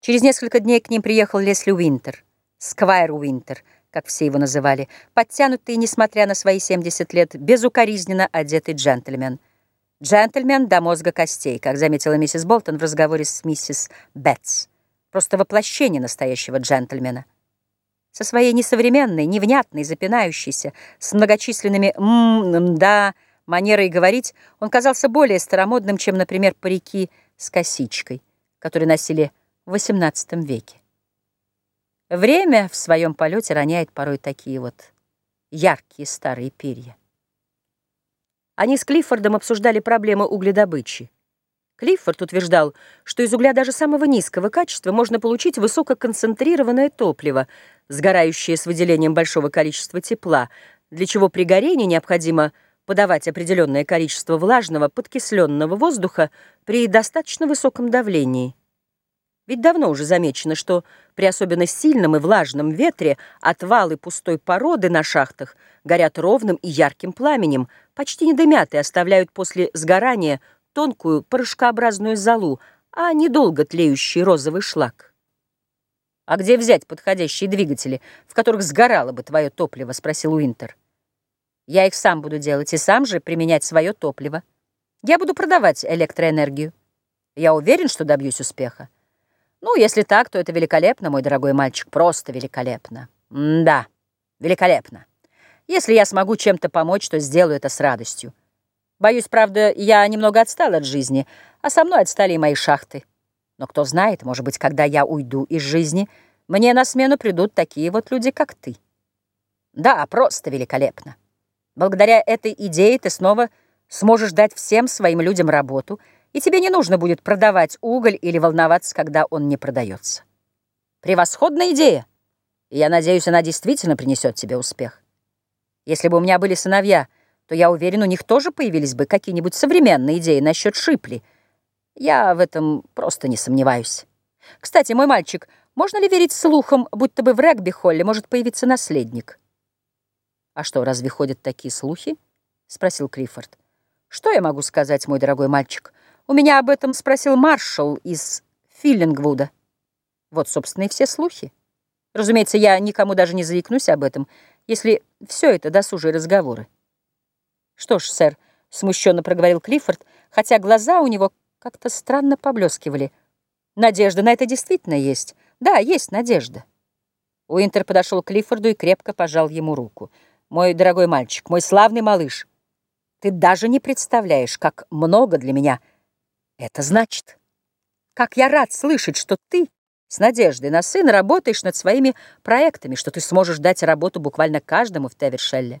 Через несколько дней к ним приехал Лесли Уинтер, Сквайр Уинтер, как все его называли, подтянутый, несмотря на свои 70 лет, безукоризненно одетый джентльмен. Джентльмен до мозга костей, как заметила миссис Болтон в разговоре с миссис Бетс. Просто воплощение настоящего джентльмена. Со своей несовременной, невнятной, запинающейся, с многочисленными «м-м-да» да манерой говорить, он казался более старомодным, чем, например, парики с косичкой, которые носили XVIII веке. Время в своем полете роняет порой такие вот яркие старые перья. Они с Клиффордом обсуждали проблемы угледобычи. Клиффорд утверждал, что из угля даже самого низкого качества можно получить высококонцентрированное топливо, сгорающее с выделением большого количества тепла, для чего при горении необходимо подавать определенное количество влажного подкисленного воздуха при достаточно высоком давлении. Ведь давно уже замечено, что при особенно сильном и влажном ветре отвалы пустой породы на шахтах горят ровным и ярким пламенем, почти не дымят и оставляют после сгорания тонкую порошкообразную золу, а недолго тлеющий розовый шлак. «А где взять подходящие двигатели, в которых сгорало бы твое топливо?» — спросил Уинтер. «Я их сам буду делать и сам же применять свое топливо. Я буду продавать электроэнергию. Я уверен, что добьюсь успеха. Ну, если так, то это великолепно, мой дорогой мальчик, просто великолепно. М да, великолепно. Если я смогу чем-то помочь, то сделаю это с радостью. Боюсь, правда, я немного отстал от жизни, а со мной отстали и мои шахты. Но кто знает, может быть, когда я уйду из жизни, мне на смену придут такие вот люди, как ты. Да, просто великолепно. Благодаря этой идее ты снова сможешь дать всем своим людям работу, и тебе не нужно будет продавать уголь или волноваться, когда он не продается. Превосходная идея, и я надеюсь, она действительно принесет тебе успех. Если бы у меня были сыновья — то я уверен, у них тоже появились бы какие-нибудь современные идеи насчет Шипли. Я в этом просто не сомневаюсь. Кстати, мой мальчик, можно ли верить слухам, будто бы в регби-холле может появиться наследник? «А что, разве ходят такие слухи?» — спросил Клиффорд. «Что я могу сказать, мой дорогой мальчик? У меня об этом спросил маршал из Филлингвуда. Вот, собственно, и все слухи. Разумеется, я никому даже не заикнусь об этом, если все это досужие разговоры. «Что ж, сэр», — смущенно проговорил Клиффорд, хотя глаза у него как-то странно поблескивали. «Надежда на это действительно есть. Да, есть надежда». Уинтер подошел к Клиффорду и крепко пожал ему руку. «Мой дорогой мальчик, мой славный малыш, ты даже не представляешь, как много для меня это значит. Как я рад слышать, что ты с надеждой на сына работаешь над своими проектами, что ты сможешь дать работу буквально каждому в Тевершелле.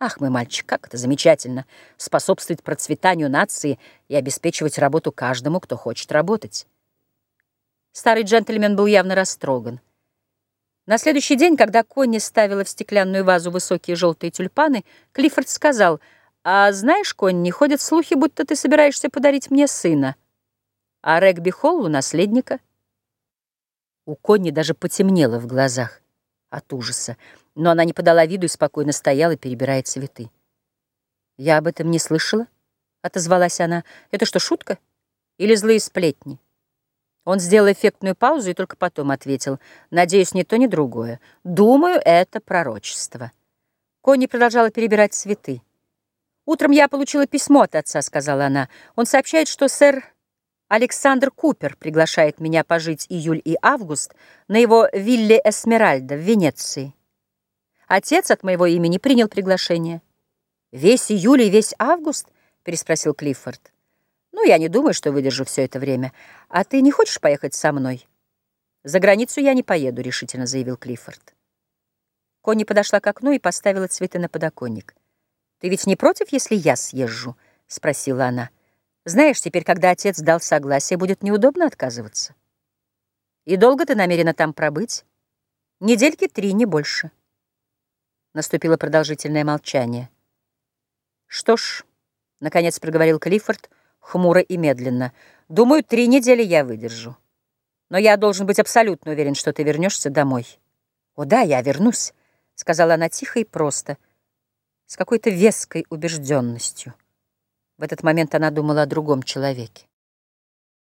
Ах, мой мальчик, как это замечательно, способствовать процветанию нации и обеспечивать работу каждому, кто хочет работать. Старый джентльмен был явно растроган. На следующий день, когда Конни ставила в стеклянную вазу высокие желтые тюльпаны, Клиффорд сказал, «А знаешь, Конни, ходят слухи, будто ты собираешься подарить мне сына, а Регби Холлу — наследника». У Конни даже потемнело в глазах от ужаса но она не подала виду и спокойно стояла, перебирая цветы. «Я об этом не слышала», — отозвалась она. «Это что, шутка? Или злые сплетни?» Он сделал эффектную паузу и только потом ответил. «Надеюсь, ни то, ни другое. Думаю, это пророчество». Конни продолжала перебирать цветы. «Утром я получила письмо от отца», — сказала она. «Он сообщает, что сэр Александр Купер приглашает меня пожить июль и август на его вилле Эсмеральда в Венеции». Отец от моего имени принял приглашение. «Весь июль и весь август?» — переспросил Клиффорд. «Ну, я не думаю, что выдержу все это время. А ты не хочешь поехать со мной?» «За границу я не поеду», — решительно заявил Клиффорд. Конни подошла к окну и поставила цветы на подоконник. «Ты ведь не против, если я съезжу?» — спросила она. «Знаешь, теперь, когда отец дал согласие, будет неудобно отказываться». «И долго ты намерена там пробыть?» «Недельки три, не больше». Наступило продолжительное молчание. «Что ж», — наконец проговорил Клиффорд, хмуро и медленно, «думаю, три недели я выдержу. Но я должен быть абсолютно уверен, что ты вернешься домой». «О да, я вернусь», — сказала она тихо и просто, с какой-то веской убежденностью. В этот момент она думала о другом человеке.